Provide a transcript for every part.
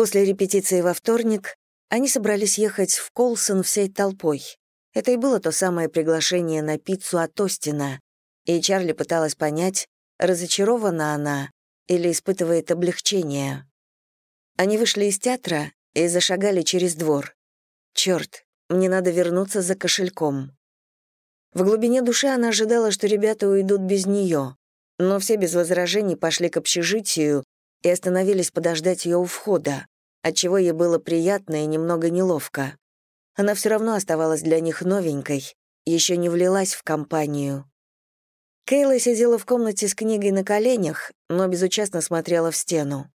После репетиции во вторник они собрались ехать в Колсон всей толпой. Это и было то самое приглашение на пиццу от Остина, и Чарли пыталась понять, разочарована она или испытывает облегчение. Они вышли из театра и зашагали через двор. Черт, мне надо вернуться за кошельком. В глубине души она ожидала, что ребята уйдут без нее, но все без возражений пошли к общежитию и остановились подождать ее у входа, отчего ей было приятно и немного неловко. Она все равно оставалась для них новенькой, еще не влилась в компанию. Кейла сидела в комнате с книгой на коленях, но безучастно смотрела в стену.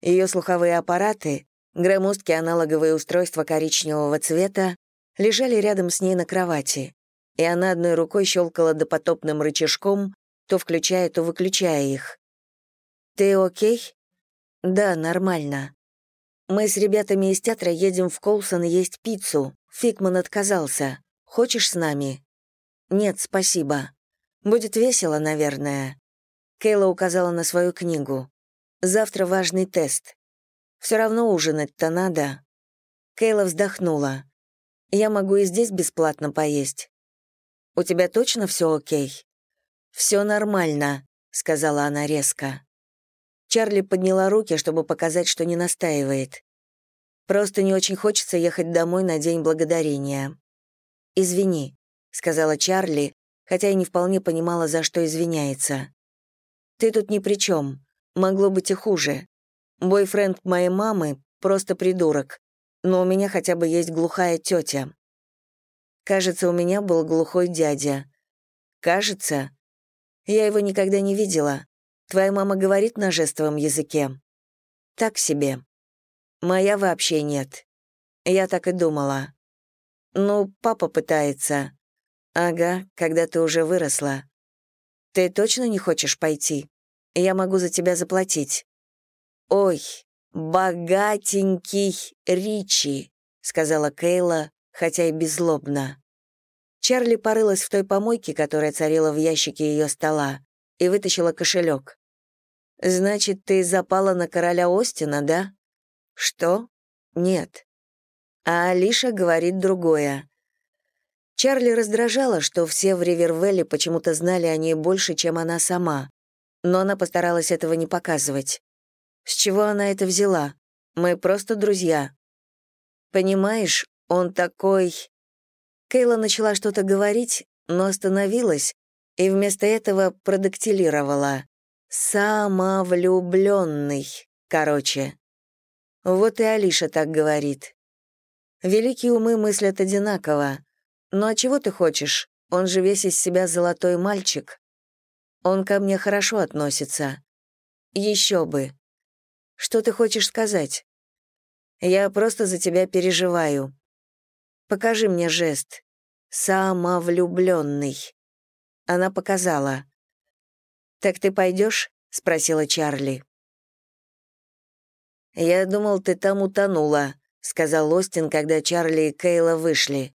Ее слуховые аппараты, громоздкие аналоговые устройства коричневого цвета, лежали рядом с ней на кровати, и она одной рукой щелкала допотопным рычажком, то включая, то выключая их. «Ты окей?» «Да, нормально. Мы с ребятами из театра едем в Колсон есть пиццу. Фигман отказался. Хочешь с нами?» «Нет, спасибо. Будет весело, наверное». Кейла указала на свою книгу. «Завтра важный тест. Все равно ужинать-то надо». Кейла вздохнула. «Я могу и здесь бесплатно поесть». «У тебя точно все окей?» «Все нормально», — сказала она резко. Чарли подняла руки, чтобы показать, что не настаивает. «Просто не очень хочется ехать домой на День Благодарения». «Извини», — сказала Чарли, хотя и не вполне понимала, за что извиняется. «Ты тут ни при чем. Могло быть и хуже. Бойфренд моей мамы — просто придурок, но у меня хотя бы есть глухая тетя. Кажется, у меня был глухой дядя. Кажется. Я его никогда не видела, Твоя мама говорит на жестовом языке? Так себе. Моя вообще нет. Я так и думала. Ну, папа пытается. Ага, когда ты уже выросла. Ты точно не хочешь пойти? Я могу за тебя заплатить. Ой, богатенький Ричи, сказала Кейла, хотя и беззлобно. Чарли порылась в той помойке, которая царила в ящике ее стола, и вытащила кошелек. «Значит, ты запала на короля Остина, да?» «Что?» «Нет». А Алиша говорит другое. Чарли раздражала, что все в Ривервелле почему-то знали о ней больше, чем она сама. Но она постаралась этого не показывать. С чего она это взяла? Мы просто друзья. Понимаешь, он такой... Кейла начала что-то говорить, но остановилась и вместо этого продактилировала. Самовлюбленный, короче. Вот и Алиша так говорит. Великие умы мыслят одинаково. Ну а чего ты хочешь? Он же весь из себя золотой мальчик. Он ко мне хорошо относится. Еще бы. Что ты хочешь сказать? Я просто за тебя переживаю. Покажи мне жест. Самовлюбленный. Она показала. «Так ты пойдешь?» — спросила Чарли. «Я думал, ты там утонула», — сказал Остин, когда Чарли и Кейла вышли.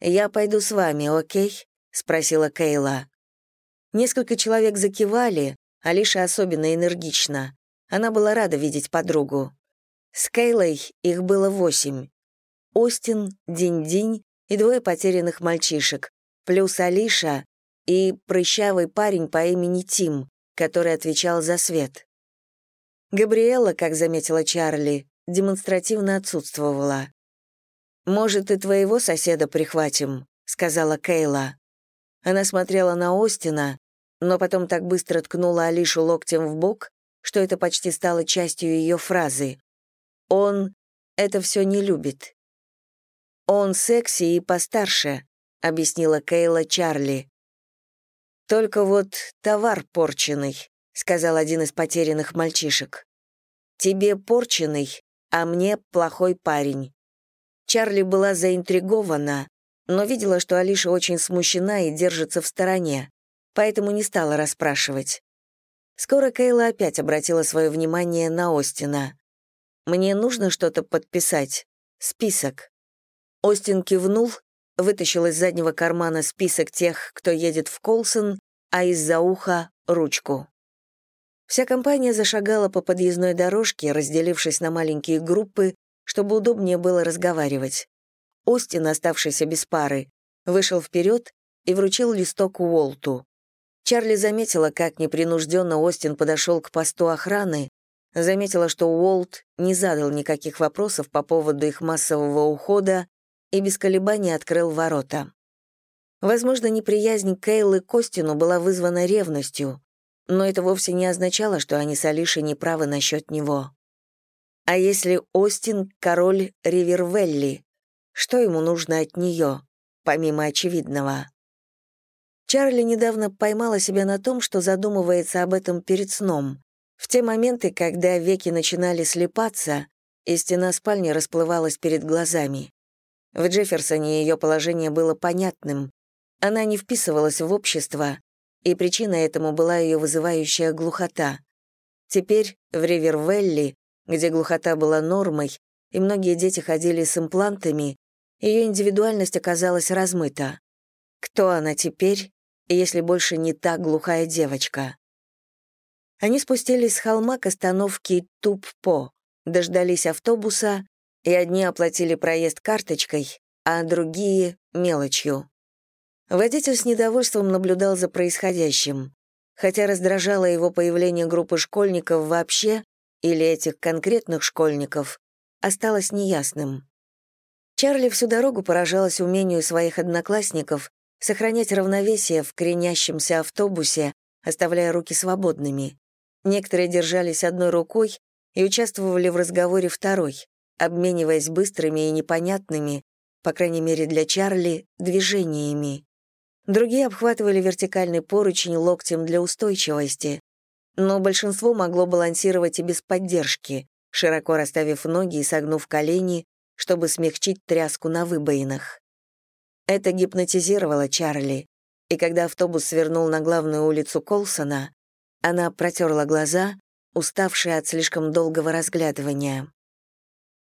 «Я пойду с вами, окей?» — спросила Кейла. Несколько человек закивали, Алиша особенно энергично. Она была рада видеть подругу. С Кейлой их было восемь. Остин, Динь-Динь и двое потерянных мальчишек, плюс Алиша, и прыщавый парень по имени Тим, который отвечал за свет. Габриэла, как заметила Чарли, демонстративно отсутствовала. «Может, и твоего соседа прихватим», — сказала Кейла. Она смотрела на Остина, но потом так быстро ткнула Алишу локтем в бок, что это почти стало частью ее фразы. «Он это все не любит». «Он секси и постарше», — объяснила Кейла Чарли. «Только вот товар порченый», — сказал один из потерянных мальчишек. «Тебе порченый, а мне плохой парень». Чарли была заинтригована, но видела, что Алиша очень смущена и держится в стороне, поэтому не стала расспрашивать. Скоро Кейла опять обратила свое внимание на Остина. «Мне нужно что-то подписать. Список». Остин кивнул вытащил из заднего кармана список тех, кто едет в Колсон, а из-за уха — ручку. Вся компания зашагала по подъездной дорожке, разделившись на маленькие группы, чтобы удобнее было разговаривать. Остин, оставшийся без пары, вышел вперед и вручил листок Уолту. Чарли заметила, как непринужденно Остин подошел к посту охраны, заметила, что Уолт не задал никаких вопросов по поводу их массового ухода и без колебаний открыл ворота. Возможно, неприязнь Кейлы к Остину была вызвана ревностью, но это вовсе не означало, что они с Алишей не правы насчет него. А если Остин — король Ривервелли, что ему нужно от нее, помимо очевидного? Чарли недавно поймала себя на том, что задумывается об этом перед сном. В те моменты, когда веки начинали слепаться, и стена спальни расплывалась перед глазами. В Джефферсоне ее положение было понятным. Она не вписывалась в общество, и причиной этому была ее вызывающая глухота. Теперь в Ривервелли, где глухота была нормой, и многие дети ходили с имплантами, ее индивидуальность оказалась размыта. Кто она теперь, если больше не та глухая девочка? Они спустились с холма к остановке Туппо, дождались автобуса, и одни оплатили проезд карточкой, а другие — мелочью. Водитель с недовольством наблюдал за происходящим. Хотя раздражало его появление группы школьников вообще, или этих конкретных школьников, осталось неясным. Чарли всю дорогу поражалась умению своих одноклассников сохранять равновесие в кренящемся автобусе, оставляя руки свободными. Некоторые держались одной рукой и участвовали в разговоре второй, обмениваясь быстрыми и непонятными, по крайней мере для Чарли, движениями. Другие обхватывали вертикальный поручень локтем для устойчивости, но большинство могло балансировать и без поддержки, широко расставив ноги и согнув колени, чтобы смягчить тряску на выбоинах. Это гипнотизировало Чарли, и когда автобус свернул на главную улицу Колсона, она протерла глаза, уставшие от слишком долгого разглядывания.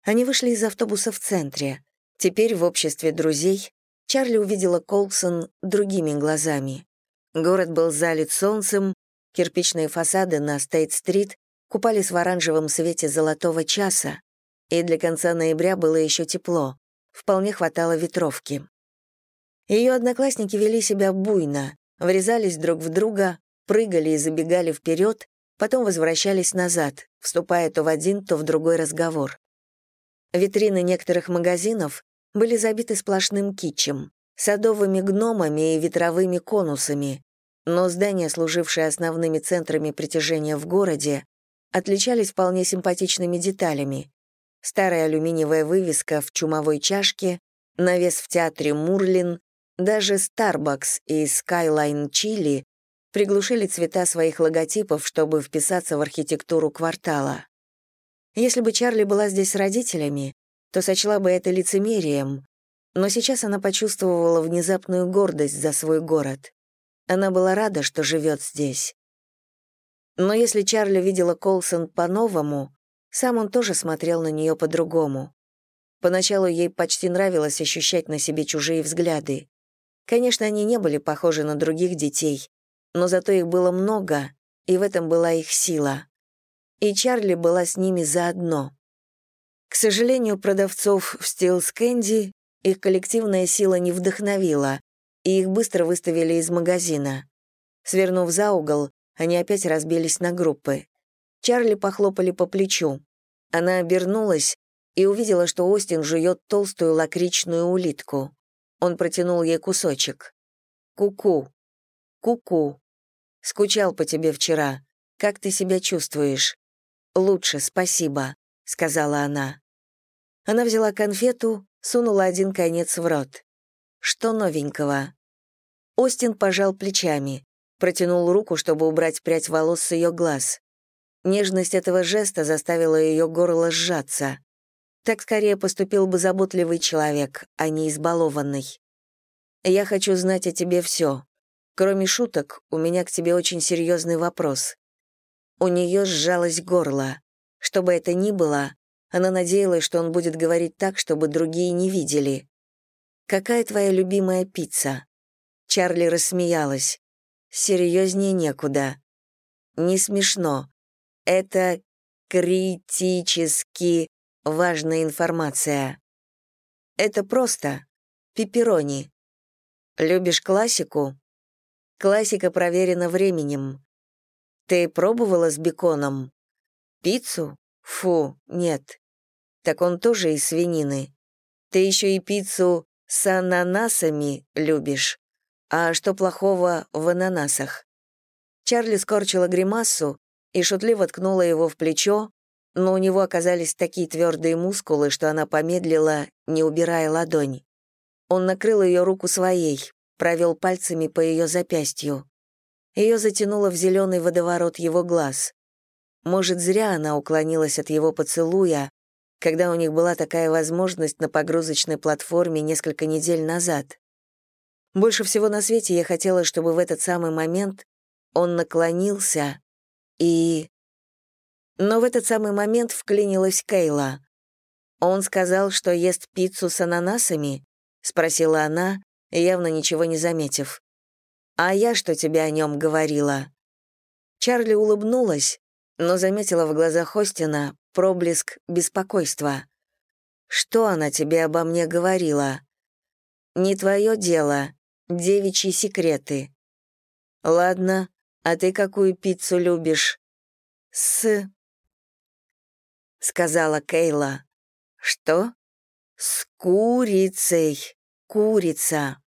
Они вышли из автобуса в центре. Теперь в обществе друзей Чарли увидела Колсон другими глазами. Город был залит солнцем, кирпичные фасады на Стейт-стрит купались в оранжевом свете золотого часа, и для конца ноября было еще тепло, вполне хватало ветровки. Ее одноклассники вели себя буйно, врезались друг в друга, прыгали и забегали вперед, потом возвращались назад, вступая то в один, то в другой разговор. Витрины некоторых магазинов были забиты сплошным китчем, садовыми гномами и ветровыми конусами, но здания, служившие основными центрами притяжения в городе, отличались вполне симпатичными деталями. Старая алюминиевая вывеска в чумовой чашке, навес в театре Мурлин, даже Starbucks и Skyline Chili приглушили цвета своих логотипов, чтобы вписаться в архитектуру квартала. Если бы Чарли была здесь с родителями, то сочла бы это лицемерием, но сейчас она почувствовала внезапную гордость за свой город. Она была рада, что живет здесь. Но если Чарли видела Колсон по-новому, сам он тоже смотрел на нее по-другому. Поначалу ей почти нравилось ощущать на себе чужие взгляды. Конечно, они не были похожи на других детей, но зато их было много, и в этом была их сила. И Чарли была с ними заодно. К сожалению, продавцов в Стилс Кэнди их коллективная сила не вдохновила, и их быстро выставили из магазина. Свернув за угол, они опять разбились на группы. Чарли похлопали по плечу. Она обернулась и увидела, что Остин жует толстую лакричную улитку. Он протянул ей кусочек. «Ку-ку. Ку-ку. Скучал по тебе вчера. Как ты себя чувствуешь?» «Лучше, спасибо», — сказала она. Она взяла конфету, сунула один конец в рот. «Что новенького?» Остин пожал плечами, протянул руку, чтобы убрать прядь волос с ее глаз. Нежность этого жеста заставила ее горло сжаться. Так скорее поступил бы заботливый человек, а не избалованный. «Я хочу знать о тебе все. Кроме шуток, у меня к тебе очень серьезный вопрос». У нее сжалось горло. Что бы это ни было, она надеялась, что он будет говорить так, чтобы другие не видели. «Какая твоя любимая пицца?» Чарли рассмеялась. «Серьезнее некуда». не смешно. Это критически важная информация. Это просто. Пепперони. Любишь классику? Классика проверена временем. Ты пробовала с беконом? Пиццу? Фу, нет. Так он тоже из свинины. Ты еще и пиццу с ананасами любишь. А что плохого в ананасах? Чарли скорчила гримасу и шутливо ткнула его в плечо, но у него оказались такие твердые мускулы, что она помедлила, не убирая ладонь. Он накрыл ее руку своей, провел пальцами по ее запястью. Ее затянуло в зеленый водоворот его глаз. Может, зря она уклонилась от его поцелуя, когда у них была такая возможность на погрузочной платформе несколько недель назад. Больше всего на свете я хотела, чтобы в этот самый момент он наклонился и... Но в этот самый момент вклинилась Кейла. «Он сказал, что ест пиццу с ананасами?» — спросила она, явно ничего не заметив. «А я что тебе о нем говорила?» Чарли улыбнулась, но заметила в глазах Хостина проблеск беспокойства. «Что она тебе обо мне говорила?» «Не твое дело. Девичьи секреты». «Ладно, а ты какую пиццу любишь?» «С...» — сказала Кейла. «Что?» «С курицей. Курица».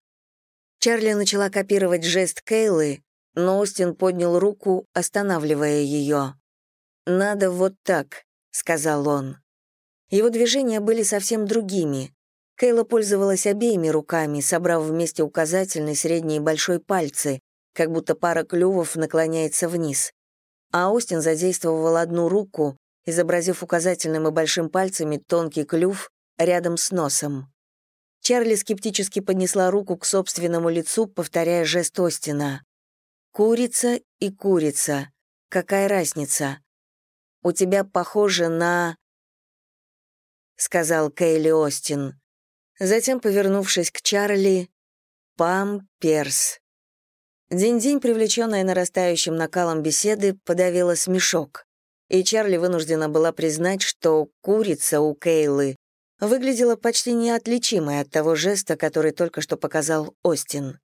Чарли начала копировать жест Кейлы, но Остин поднял руку, останавливая ее. «Надо вот так», — сказал он. Его движения были совсем другими. Кейла пользовалась обеими руками, собрав вместе указательный, средний и большой пальцы, как будто пара клювов наклоняется вниз. А Остин задействовал одну руку, изобразив указательным и большим пальцами тонкий клюв рядом с носом. Чарли скептически поднесла руку к собственному лицу, повторяя жест Остина. «Курица и курица. Какая разница? У тебя похоже на...» — сказал Кейли Остин. Затем, повернувшись к Чарли, «Памперс». День-день, привлеченная нарастающим накалом беседы, подавила смешок, и Чарли вынуждена была признать, что курица у Кейлы выглядела почти неотличимой от того жеста, который только что показал Остин.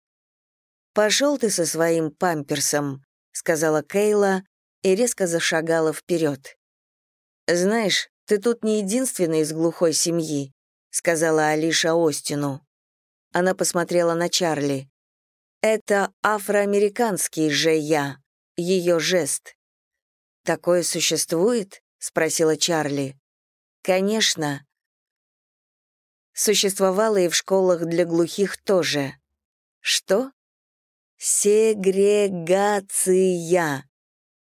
«Пошел ты со своим памперсом», — сказала Кейла и резко зашагала вперед. «Знаешь, ты тут не единственный из глухой семьи», — сказала Алиша Остину. Она посмотрела на Чарли. Это афроамериканский же я, ее жест. «Такое существует?» — спросила Чарли. «Конечно». Существовало и в школах для глухих тоже. Что? Сегрегация.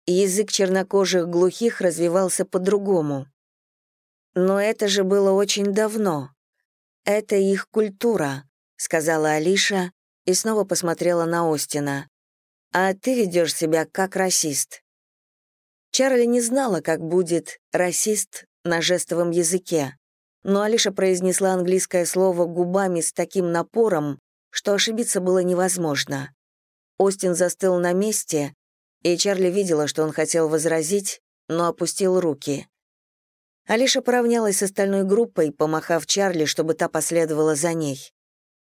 Язык чернокожих глухих развивался по-другому. Но это же было очень давно. Это их культура, сказала Алиша, и снова посмотрела на Остина. «А ты ведешь себя как расист». Чарли не знала, как будет «расист» на жестовом языке, но Алиша произнесла английское слово губами с таким напором, что ошибиться было невозможно. Остин застыл на месте, и Чарли видела, что он хотел возразить, но опустил руки. Алиша поравнялась с остальной группой, помахав Чарли, чтобы та последовала за ней.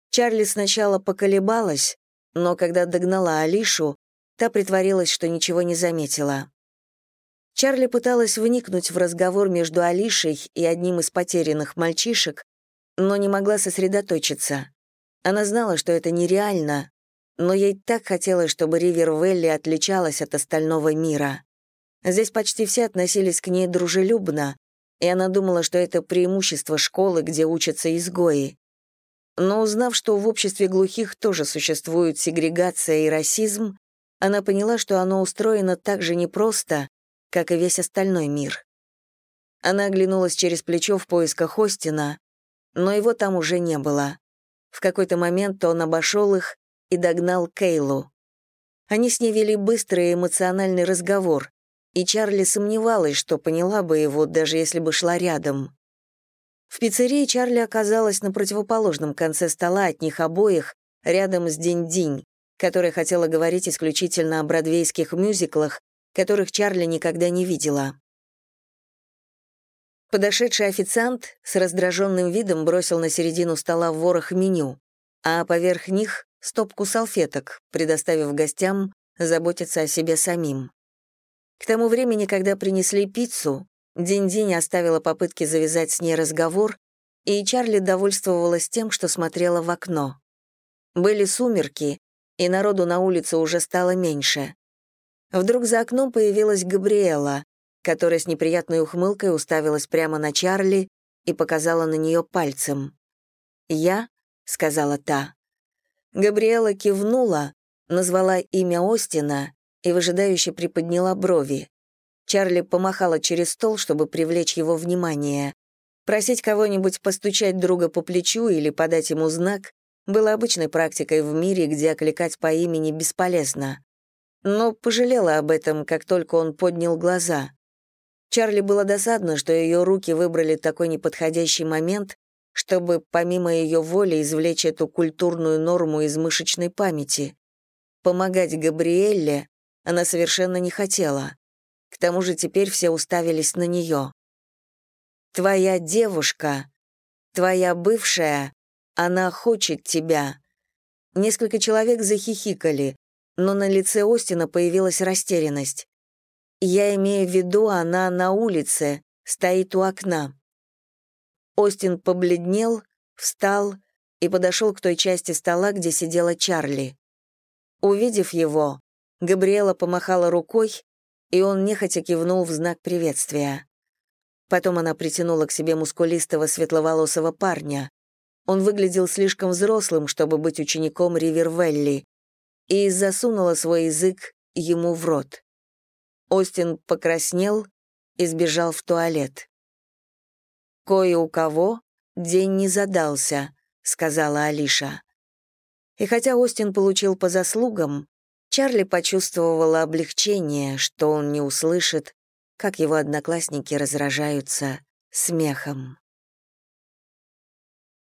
Чарли сначала поколебалась, но когда догнала Алишу, та притворилась, что ничего не заметила. Чарли пыталась вникнуть в разговор между Алишей и одним из потерянных мальчишек, но не могла сосредоточиться. Она знала, что это нереально, но ей так хотелось, чтобы Ривер-Велли отличалась от остального мира. Здесь почти все относились к ней дружелюбно, и она думала, что это преимущество школы, где учатся изгои. Но узнав, что в обществе глухих тоже существует сегрегация и расизм, она поняла, что оно устроено так же непросто, как и весь остальной мир. Она оглянулась через плечо в поисках Остина, но его там уже не было. В какой-то момент он обошел их и догнал Кейлу. Они с ней вели быстрый эмоциональный разговор, и Чарли сомневалась, что поняла бы его, даже если бы шла рядом. В пиццерии Чарли оказалась на противоположном конце стола от них обоих, рядом с Динь-Динь, которая хотела говорить исключительно о бродвейских мюзиклах, которых Чарли никогда не видела. Подошедший официант с раздраженным видом бросил на середину стола ворох меню, а поверх них — стопку салфеток, предоставив гостям заботиться о себе самим. К тому времени, когда принесли пиццу, Динь-Динь оставила попытки завязать с ней разговор, и Чарли довольствовалась тем, что смотрела в окно. Были сумерки, и народу на улице уже стало меньше. Вдруг за окном появилась Габриэла, которая с неприятной ухмылкой уставилась прямо на Чарли и показала на нее пальцем. «Я?» — сказала та. Габриэла кивнула, назвала имя Остина и выжидающе приподняла брови. Чарли помахала через стол, чтобы привлечь его внимание. Просить кого-нибудь постучать друга по плечу или подать ему знак было обычной практикой в мире, где окликать по имени бесполезно. Но пожалела об этом, как только он поднял глаза. Чарли было досадно, что ее руки выбрали такой неподходящий момент, чтобы помимо ее воли извлечь эту культурную норму из мышечной памяти. Помогать Габриэлле она совершенно не хотела. К тому же теперь все уставились на нее. «Твоя девушка, твоя бывшая, она хочет тебя». Несколько человек захихикали, но на лице Остина появилась растерянность. Я имею в виду, она на улице, стоит у окна. Остин побледнел, встал и подошел к той части стола, где сидела Чарли. Увидев его, Габриэла помахала рукой, и он нехотя кивнул в знак приветствия. Потом она притянула к себе мускулистого светловолосого парня. Он выглядел слишком взрослым, чтобы быть учеником Ривервелли, и засунула свой язык ему в рот. Остин покраснел и сбежал в туалет. «Кое у кого день не задался», — сказала Алиша. И хотя Остин получил по заслугам, Чарли почувствовала облегчение, что он не услышит, как его одноклассники разражаются смехом.